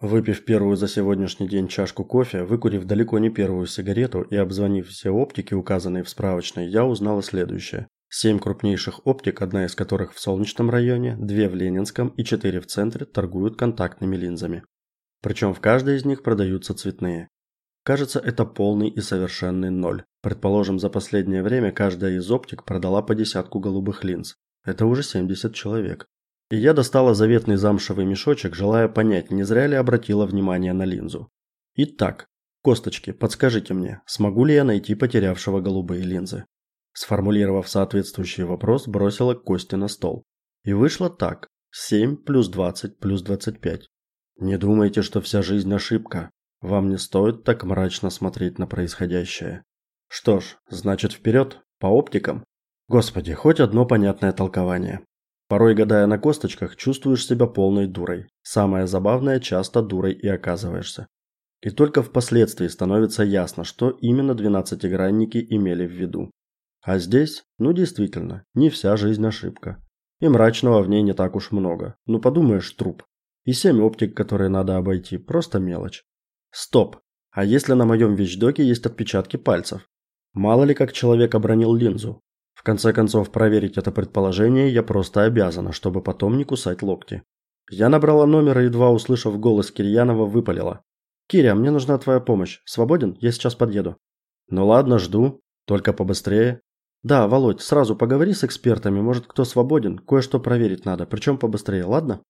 Выпив первую за сегодняшний день чашку кофе, выкурив далеко не первую сигарету и обзвонив все оптики, указанные в справочной, я узнала следующее. Семь крупнейших оптик, одна из которых в Солнечном районе, две в Ленинском и четыре в центре, торгуют контактными линзами. Причем в каждой из них продаются цветные. Кажется, это полный и совершенный ноль. Предположим, за последнее время каждая из оптик продала по десятку голубых линз. Это уже 70 человек. И я достала заветный замшевый мешочек, желая понять, не зря ли обратила внимание на линзу. Итак, косточки, подскажите мне, смогу ли я найти потерявшего голубые линзы? Сформулировав соответствующий вопрос, бросила кости на стол. И вышло так: 7 плюс 20 плюс 25. Не думайте, что вся жизнь ошибка. Вам не стоит так мрачно смотреть на происходящее. Что ж, значит, вперед по оптикам. Господи, хоть одно понятное толкование. Порой, гадая на косточках, чувствуешь себя полной дурой. Самое забавное, часто дурой и оказываешься. И только впоследствии становится ясно, что именно двенадцатигранники имели в виду. А здесь, ну действительно, не вся жизнь ошибка. И мрачного в ней не так уж много. Ну подумаешь, труп. И семь оптик, которые надо обойти, просто мелочь. Стоп. А если на моем вещдоке есть отпечатки пальцев? Мало ли как человек обронил линзу. В конце концов, проверить это предположение я просто обязана, чтобы потом не кусать локти. Я набрала номер и едва услышав голос Кирьянова, выпалила: "Киря, мне нужна твоя помощь. Свободен? Я сейчас подъеду". "Ну ладно, жду, только побыстрее". "Да, Володь, сразу поговори с экспертами, может, кто свободен, кое-что проверить надо, причем побыстрее, ладно?"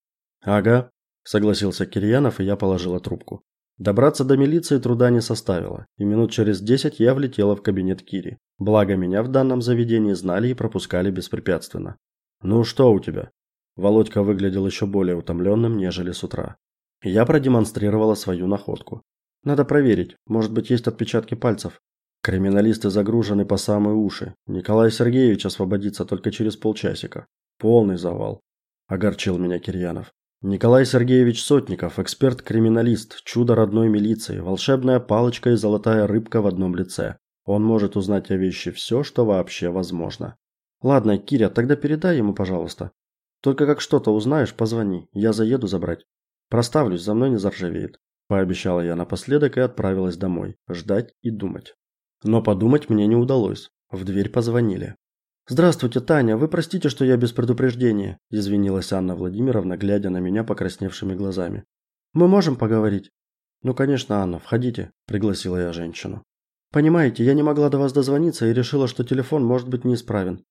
"Ага", согласился Кирьянов, и я положила трубку. Добраться до милиции труда не составило, и минут через десять я влетела в кабинет Кири. Благо меня в данном заведении знали и пропускали беспрепятственно. Ну что у тебя? Володька выглядел еще более утомленным, нежели с утра. Я продемонстрировала свою находку. Надо проверить, может быть, есть отпечатки пальцев. Криминалисты загружены по самые уши. Николай Сергеевич освободится только через полчасика. Полный завал, огорчил меня Кирьянов. Николай Сергеевич Сотников, эксперт-криминалист, чудо родной милиции, волшебная палочка и золотая рыбка в одном лице. Он может узнать о вещи все, что вообще возможно. Ладно, Киря, тогда передай ему, пожалуйста. Только как что-то узнаешь, позвони. Я заеду забрать. Проставлюсь, за мной не заржавеет, пообещала я напоследок и отправилась домой, ждать и думать. Но подумать мне не удалось. В дверь позвонили. Здравствуйте, Таня. Вы простите, что я без предупреждения, извинилась Анна Владимировна, глядя на меня покрасневшими глазами. Мы можем поговорить? Ну, конечно, Анна, входите, пригласила я женщину. Понимаете, я не могла до вас дозвониться и решила, что телефон может быть неисправен.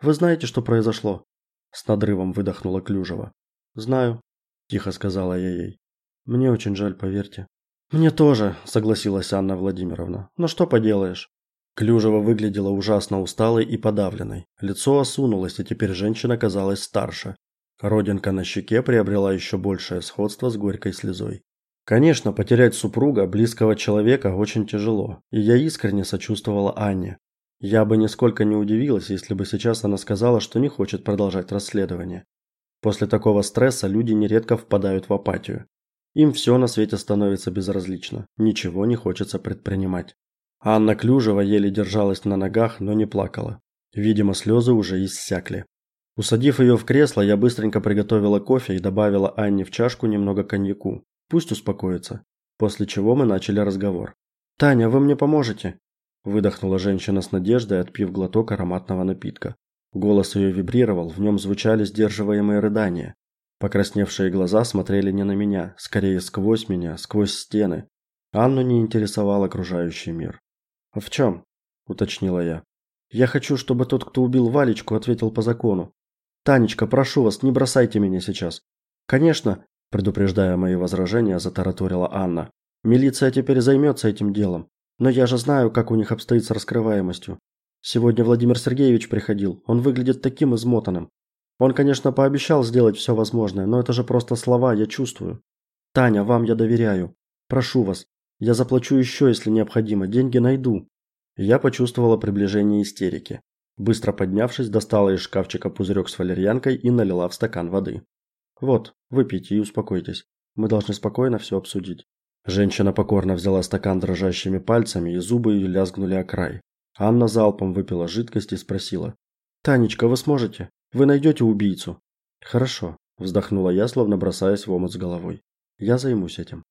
Вы знаете, что произошло? С надрывом выдохнула Клюжева. Знаю, тихо сказала я ей. Мне очень жаль, поверьте. Мне тоже, согласилась Анна Владимировна. Но что поделаешь? Клюжева выглядела ужасно усталой и подавленной. Лицо осунулось, и теперь женщина казалась старше. Родинка на щеке приобрела еще большее сходство с горькой слезой. Конечно, потерять супруга, близкого человека, очень тяжело, и я искренне сочувствовала Анне. Я бы нисколько не удивилась, если бы сейчас она сказала, что не хочет продолжать расследование. После такого стресса люди нередко впадают в апатию. Им все на свете становится безразлично, ничего не хочется предпринимать. Анна Клюжева еле держалась на ногах, но не плакала. Видимо, слезы уже иссякли. Усадив ее в кресло, я быстренько приготовила кофе и добавила Анне в чашку немного коньяку. Пусть успокоится. После чего мы начали разговор. Таня, вы мне поможете? выдохнула женщина с надеждой, отпив глоток ароматного напитка. Голос ее вибрировал, в нем звучали сдерживаемые рыдания. Покрасневшие глаза смотрели не на меня, скорее сквозь меня, сквозь стены. Анну не интересовал окружающий мир. «А в чем?» – уточнила я. «Я хочу, чтобы тот, кто убил Валечку, ответил по закону. Танечка, прошу вас, не бросайте меня сейчас». «Конечно, предупреждая мои возражения, затараторила Анна. Милиция теперь займется этим делом. Но я же знаю, как у них обстоит с раскрываемостью. Сегодня Владимир Сергеевич приходил. Он выглядит таким измотанным. Он, конечно, пообещал сделать все возможное, но это же просто слова, я чувствую. Таня, вам я доверяю. Прошу вас, я заплачу еще, если необходимо, деньги найду. Я почувствовала приближение истерики. Быстро поднявшись, достала из шкафчика пузырек с валерьянкой и налила в стакан воды. Вот, выпейте и успокойтесь. Мы должны спокойно все обсудить. Женщина покорно взяла стакан дрожащими пальцами, и зубы ее лязгнули о край. Анна залпом выпила жидкость и спросила: "Танечка, вы сможете? Вы найдете убийцу?" "Хорошо", вздохнула я, словно бросаясь в омут с головой. Я займусь этим.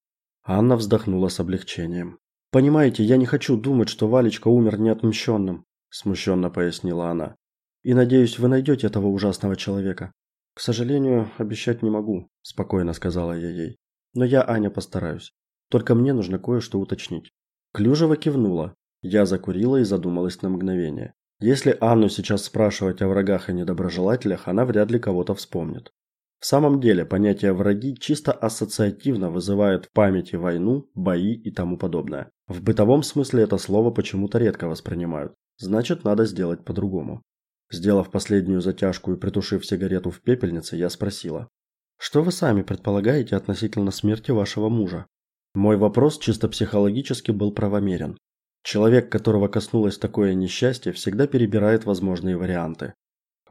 Анна вздохнула с облегчением. Понимаете, я не хочу думать, что Валечка умер неотмщенным», – смущенно пояснила она. И надеюсь, вы найдете этого ужасного человека. К сожалению, обещать не могу, спокойно сказала я ей. Но я, Аня, постараюсь. Только мне нужно кое-что уточнить. Клюжева кивнула. Я закурила и задумалась на мгновение. Если Анну сейчас спрашивать о врагах и недоброжелателях, она вряд ли кого-то вспомнит. В самом деле, понятие враги чисто ассоциативно вызывает в памяти войну, бои и тому подобное. В бытовом смысле это слово почему-то редко воспринимают. Значит, надо сделать по-другому. Сделав последнюю затяжку и притушив сигарету в пепельнице, я спросила: "Что вы сами предполагаете относительно смерти вашего мужа?" Мой вопрос чисто психологически был правомерен. Человек, которого коснулось такое несчастье, всегда перебирает возможные варианты.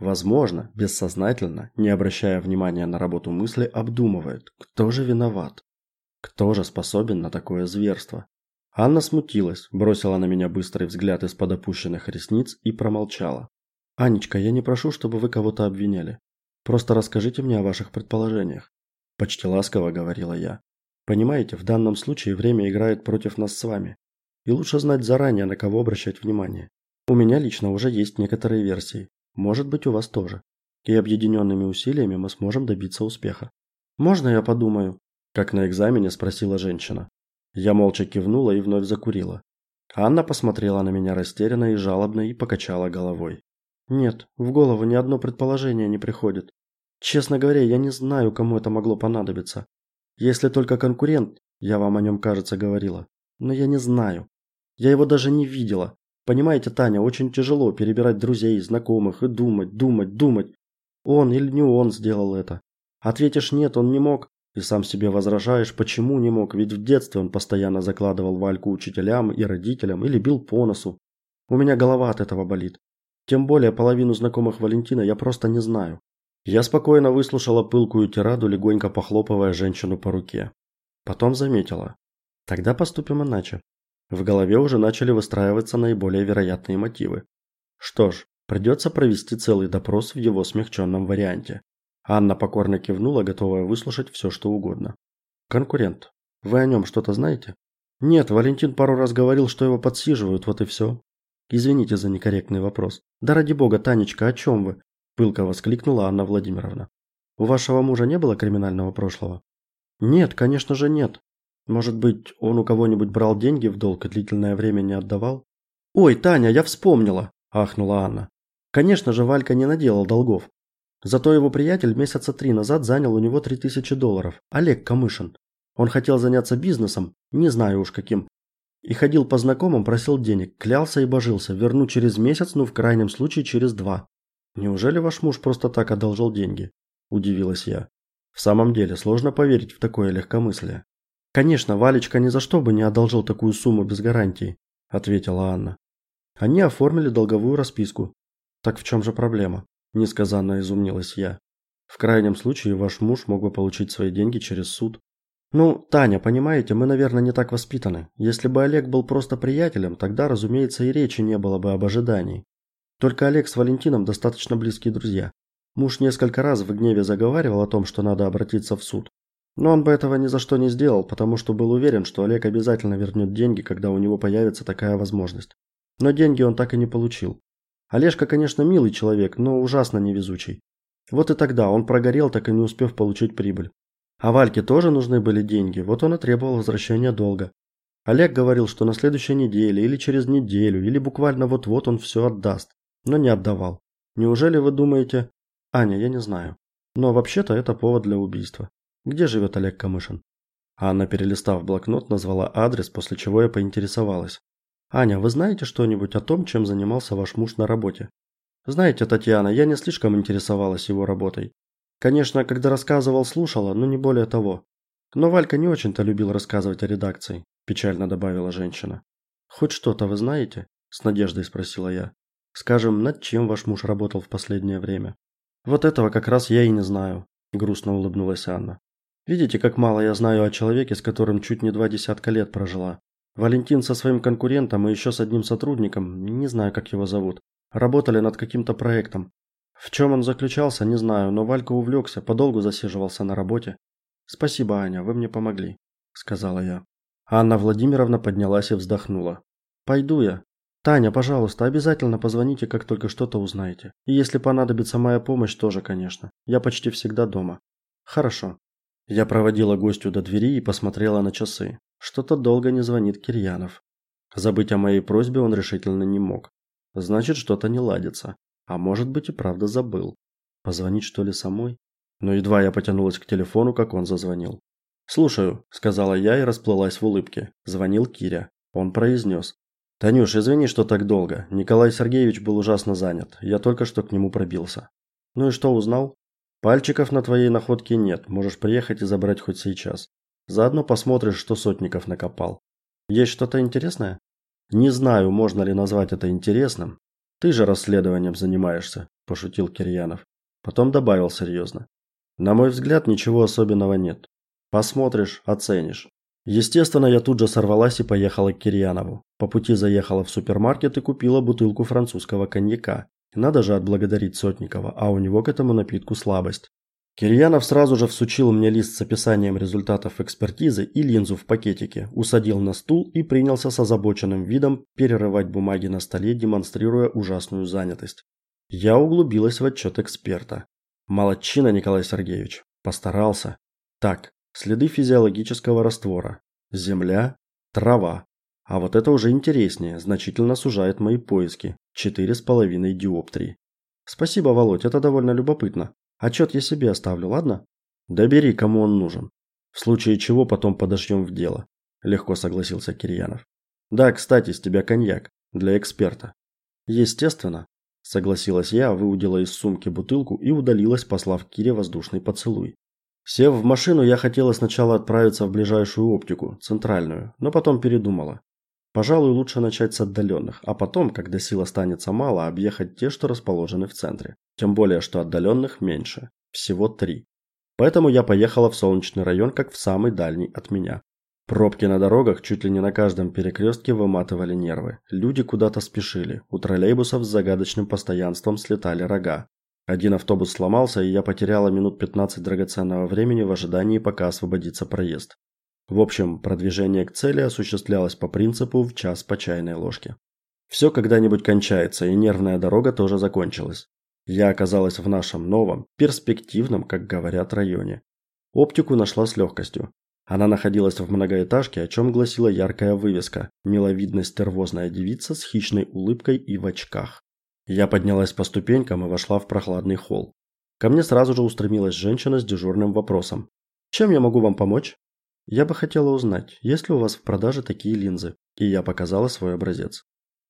Возможно, бессознательно, не обращая внимания на работу мысли, обдумывает, кто же виноват, кто же способен на такое зверство. Анна смутилась, бросила на меня быстрый взгляд из-под опущенных ресниц и промолчала. Анечка, я не прошу, чтобы вы кого-то обвиняли. Просто расскажите мне о ваших предположениях, почти ласково говорила я. Понимаете, в данном случае время играет против нас с вами. И лучше знать заранее, на кого обращать внимание. У меня лично уже есть некоторые версии. Может быть, у вас тоже. И объединенными усилиями мы сможем добиться успеха. Можно я подумаю? Как на экзамене спросила женщина. Я молча кивнула и вновь закурила. Анна посмотрела на меня растерянно и жалобно и покачала головой. Нет, в голову ни одно предположение не приходит. Честно говоря, я не знаю, кому это могло понадобиться. Если только конкурент, я вам о нем, кажется, говорила. Но я не знаю. Я его даже не видела. Понимаете, Таня, очень тяжело перебирать друзей, знакомых и думать, думать, думать. Он или не он сделал это. Ответишь нет, он не мог, и сам себе возражаешь, почему не мог, ведь в детстве он постоянно закладывал Вальку учителям и родителям или бил по носу. У меня голова от этого болит. Тем более половину знакомых Валентина я просто не знаю. Я спокойно выслушала пылкую тираду, легонько похлопывая женщину по руке. Потом заметила: тогда поступим иначе. В голове уже начали выстраиваться наиболее вероятные мотивы. Что ж, придется провести целый допрос в его смягченном варианте. Анна покорно кивнула, готовая выслушать все, что угодно. Конкурент. Вы о нем что-то знаете? Нет, Валентин пару раз говорил, что его подсиживают, вот и все. Извините за некорректный вопрос. Да ради бога, Танечка, о чем вы? пылко воскликнула Анна Владимировна. У вашего мужа не было криминального прошлого? Нет, конечно же, нет. Может быть, он у кого-нибудь брал деньги в долг и длительное время не отдавал? Ой, Таня, я вспомнила, ахнула Анна. Конечно же, Валька не наделал долгов. Зато его приятель месяца три назад занял у него три тысячи долларов. Олег Камышин. Он хотел заняться бизнесом, не знаю уж каким. И ходил по знакомым, просил денег, клялся и божился верну через месяц, ну в крайнем случае через два. Неужели ваш муж просто так одолжил деньги? удивилась я. В самом деле, сложно поверить в такое легкомыслие. Конечно, Валечка ни за что бы не одолжил такую сумму без гарантии, ответила Анна. Они оформили долговую расписку. Так в чем же проблема? несказанно изумилась я. В крайнем случае ваш муж мог бы получить свои деньги через суд. Ну, Таня, понимаете, мы, наверное, не так воспитаны. Если бы Олег был просто приятелем, тогда, разумеется, и речи не было бы об ожидании. Только Олег с Валентином достаточно близкие друзья. Муж несколько раз в гневе заговаривал о том, что надо обратиться в суд. Но он бы этого ни за что не сделал, потому что был уверен, что Олег обязательно вернет деньги, когда у него появится такая возможность. Но деньги он так и не получил. Олежка, конечно, милый человек, но ужасно невезучий. Вот и тогда он прогорел, так и не успев получить прибыль. А Вальке тоже нужны были деньги, вот он и требовал возвращения долга. Олег говорил, что на следующей неделе или через неделю, или буквально вот-вот он все отдаст, но не отдавал. Неужели вы думаете... Аня, я не знаю. Но вообще-то это повод для убийства. Где живет Олег Камышин? Анна, перелистав блокнот, назвала адрес, после чего я поинтересовалась. Аня, вы знаете что-нибудь о том, чем занимался ваш муж на работе? Знаете, Татьяна, я не слишком интересовалась его работой. Конечно, когда рассказывал, слушала, но не более того. Но Валька не очень-то любил рассказывать о редакции, печально добавила женщина. Хоть что-то вы знаете? с надеждой спросила я. Скажем, над чем ваш муж работал в последнее время? Вот этого как раз я и не знаю, грустно улыбнулась Анна. Видите, как мало я знаю о человеке, с которым чуть не два десятка лет прожила. Валентин со своим конкурентом и еще с одним сотрудником, не знаю, как его зовут, работали над каким-то проектом. В чем он заключался, не знаю, но Валька увлекся, подолгу засиживался на работе. Спасибо, Аня, вы мне помогли, сказала я. Анна Владимировна поднялась и вздохнула. Пойду я. Таня, пожалуйста, обязательно позвоните, как только что-то узнаете. И если понадобится моя помощь, тоже, конечно. Я почти всегда дома. Хорошо. Я проводила гостю до двери и посмотрела на часы. Что-то долго не звонит Кирьянов. Забыть о моей просьбе он решительно не мог. Значит, что-то не ладится. А может быть и правда забыл. Позвонить что ли самой? Но едва я потянулась к телефону, как он зазвонил. "Слушаю", сказала я и расплылась в улыбке. Звонил Киря. Он произнес. "Танюш, извини, что так долго. Николай Сергеевич был ужасно занят. Я только что к нему пробился". "Ну и что узнал?" "Пальчиков на твоей находке нет. Можешь приехать и забрать хоть сейчас. Заодно посмотришь, что Сотников накопал. Есть что-то интересное?" "Не знаю, можно ли назвать это интересным. Ты же расследованием занимаешься", пошутил Кирьянов. Потом добавил серьезно. На мой взгляд, ничего особенного нет. Посмотришь, оценишь. Естественно, я тут же сорвалась и поехала к Кирьянову. По пути заехала в супермаркет и купила бутылку французского коньяка. Надо же отблагодарить Сотникова, а у него к этому напитку слабость. Кирьянов сразу же всучил мне лист с описанием результатов экспертизы и линзу в пакетике, усадил на стул и принялся с озабоченным видом перерывать бумаги на столе, демонстрируя ужасную занятость. Я углубилась в отчет эксперта. Молодчина, Николай Сергеевич. Постарался. Так, следы физиологического раствора. Земля, трава. А вот это уже интереснее, значительно сужает мои поиски. Четыре с половиной диоптрии. Спасибо, Володь, это довольно любопытно. Отчет я себе оставлю, ладно? Добери, кому он нужен. В случае чего потом подошьем в дело. Легко согласился Кирьянов. Да, кстати, с тебя коньяк. Для эксперта. Естественно. Согласилась я, выудила из сумки бутылку и удалилась, послав Кире воздушный поцелуй. Сев в машину, я хотела сначала отправиться в ближайшую оптику, центральную, но потом передумала. Пожалуй, лучше начать с отдаленных, а потом, когда сил останется мало, объехать те, что расположены в центре. Тем более, что отдаленных меньше, всего три. Поэтому я поехала в Солнечный район, как в самый дальний от меня. Пробки на дорогах чуть ли не на каждом перекрестке выматывали нервы. Люди куда-то спешили. У троллейбусов с загадочным постоянством слетали рога. Один автобус сломался, и я потеряла минут 15 драгоценного времени в ожидании, пока освободится проезд. В общем, продвижение к цели осуществлялось по принципу в час по чайной ложке. Все когда-нибудь кончается, и нервная дорога тоже закончилась. Я оказалась в нашем новом, перспективном, как говорят, районе. Оптику нашла с легкостью. Она находилась в многоэтажке, о чем гласила яркая вывеска: миловидная стервозная девица с хищной улыбкой и в очках. Я поднялась по ступенькам и вошла в прохладный холл. Ко мне сразу же устремилась женщина с дежурным вопросом: "Чем я могу вам помочь?" Я бы хотела узнать, есть ли у вас в продаже такие линзы, и я показала свой образец.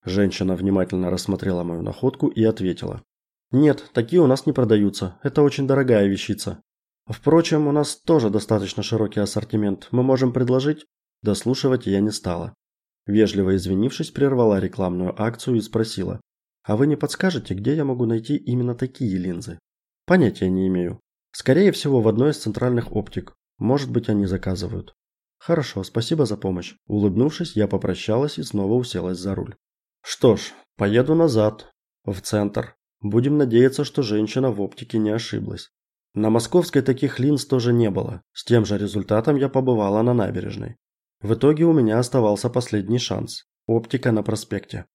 Женщина внимательно рассмотрела мою находку и ответила: "Нет, такие у нас не продаются. Это очень дорогая вещица. Впрочем, у нас тоже достаточно широкий ассортимент. Мы можем предложить. Дослушивать я не стала. Вежливо извинившись, прервала рекламную акцию и спросила: "А вы не подскажете, где я могу найти именно такие линзы?" Понятия не имею. Скорее всего, в одной из центральных оптик. Может быть, они заказывают. Хорошо, спасибо за помощь. Улыбнувшись, я попрощалась и снова уселась за руль. Что ж, поеду назад, в центр. Будем надеяться, что женщина в оптике не ошиблась. На Московской таких линз тоже не было. С тем же результатом я побывала на набережной. В итоге у меня оставался последний шанс оптика на проспекте.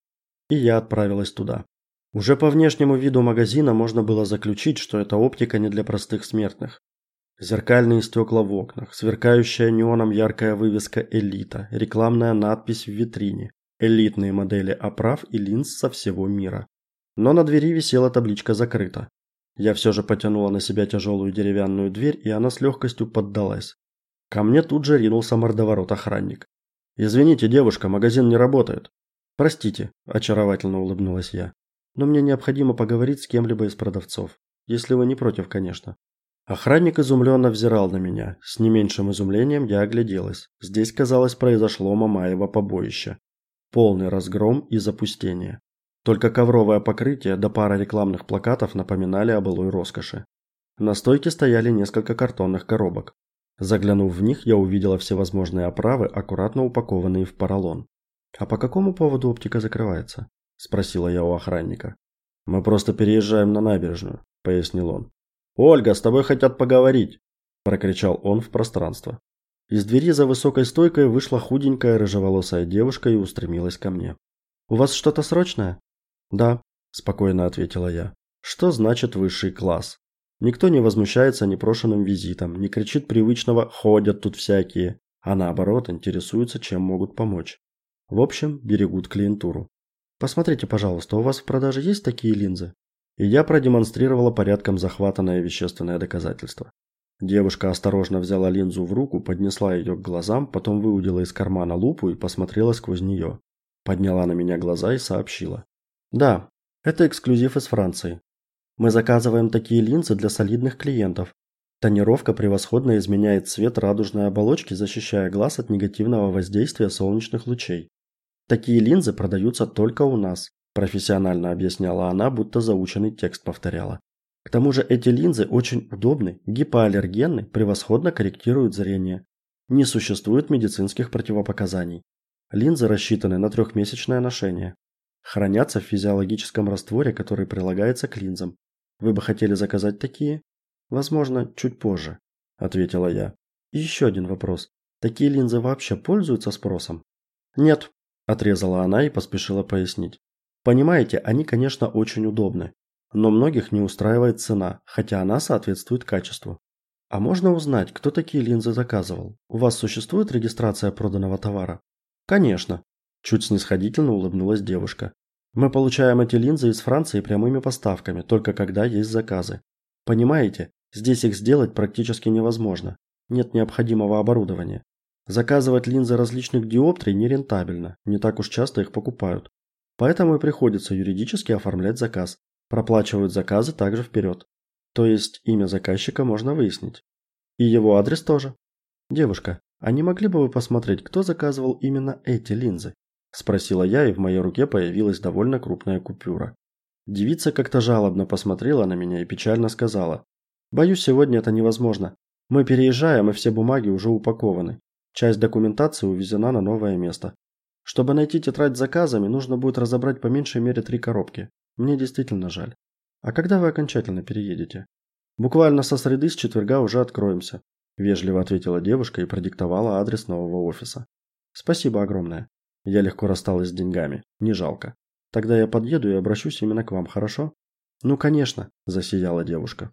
И я отправилась туда. Уже по внешнему виду магазина можно было заключить, что эта оптика не для простых смертных. Зеркальные стекла в окнах, сверкающая неоном яркая вывеска Элита, рекламная надпись в витрине, элитные модели оправ и линз со всего мира. Но на двери висела табличка закрыта. Я все же потянула на себя тяжелую деревянную дверь, и она с легкостью поддалась. Ко мне тут же ринулся мордоворот охранник. Извините, девушка, магазин не работает. Простите, очаровательно улыбнулась я. Но мне необходимо поговорить с кем-либо из продавцов, если вы не против, конечно. Охранник изумленно взирал на меня. С не меньшим изумлением я огляделась. Здесь, казалось, произошло Мамаево побоище. Полный разгром и запустение. Только ковровое покрытие да пара рекламных плакатов напоминали о былой роскоши. На стойке стояли несколько картонных коробок. Заглянув в них, я увидела всевозможные оправы, аккуратно упакованные в поролон. А по какому поводу оптика закрывается? спросила я у охранника. Мы просто переезжаем на набережную, пояснил он. Ольга, с тобой хотят поговорить. прокричал он в пространство. Из двери за высокой стойкой вышла худенькая рыжеволосая девушка и устремилась ко мне. У вас что-то срочное? Да, спокойно ответила я. Что значит высший класс? Никто не возмущается непрошенным визитом, не кричит привычного «ходят тут всякие», а наоборот интересуются, чем могут помочь. В общем, берегут клиентуру. Посмотрите, пожалуйста, у вас в продаже есть такие линзы? И я продемонстрировала порядком захватанное вещественное доказательство. Девушка осторожно взяла линзу в руку, поднесла ее к глазам, потом выудила из кармана лупу и посмотрела сквозь нее. Подняла на меня глаза и сообщила: "Да, это эксклюзив из Франции. Мы заказываем такие линзы для солидных клиентов. Тонировка превосходно изменяет цвет радужной оболочки, защищая глаз от негативного воздействия солнечных лучей. Такие линзы продаются только у нас", профессионально объясняла она, будто заученный текст повторяла. К тому же эти линзы очень удобны, гипоаллергенны, превосходно корректируют зрение. Не существует медицинских противопоказаний. Линзы рассчитаны на трехмесячное ношение. Хранятся в физиологическом растворе, который прилагается к линзам. Вы бы хотели заказать такие? Возможно, чуть позже, ответила я. И еще один вопрос. Такие линзы вообще пользуются спросом? Нет, отрезала она и поспешила пояснить. Понимаете, они, конечно, очень удобны, но многих не устраивает цена, хотя она соответствует качеству. А можно узнать, кто такие линзы заказывал? У вас существует регистрация проданного товара? Конечно, чуть снисходительно улыбнулась девушка. Мы получаем эти линзы из Франции прямыми поставками, только когда есть заказы. Понимаете, здесь их сделать практически невозможно. Нет необходимого оборудования. Заказывать линзы различных диоптрий нерентабельно, не так уж часто их покупают. Поэтому и приходится юридически оформлять заказ, Проплачивают заказы также вперед. То есть имя заказчика можно выяснить. И его адрес тоже. Девушка, а не могли бы вы посмотреть, кто заказывал именно эти линзы? спросила я, и в моей руке появилась довольно крупная купюра. Девица как-то жалобно посмотрела на меня и печально сказала: "Боюсь, сегодня это невозможно. Мы переезжаем, и все бумаги уже упакованы. Часть документации увезена на новое место. Чтобы найти тетрадь с заказами, нужно будет разобрать по меньшей мере три коробки. Мне действительно жаль. А когда вы окончательно переедете? Буквально со среды с четверга уже откроемся, вежливо ответила девушка и продиктовала адрес нового офиса. Спасибо огромное. Я легко рассталась с деньгами. Не жалко. Тогда я подъеду и обращусь именно к вам, хорошо? Ну, конечно, засияла девушка.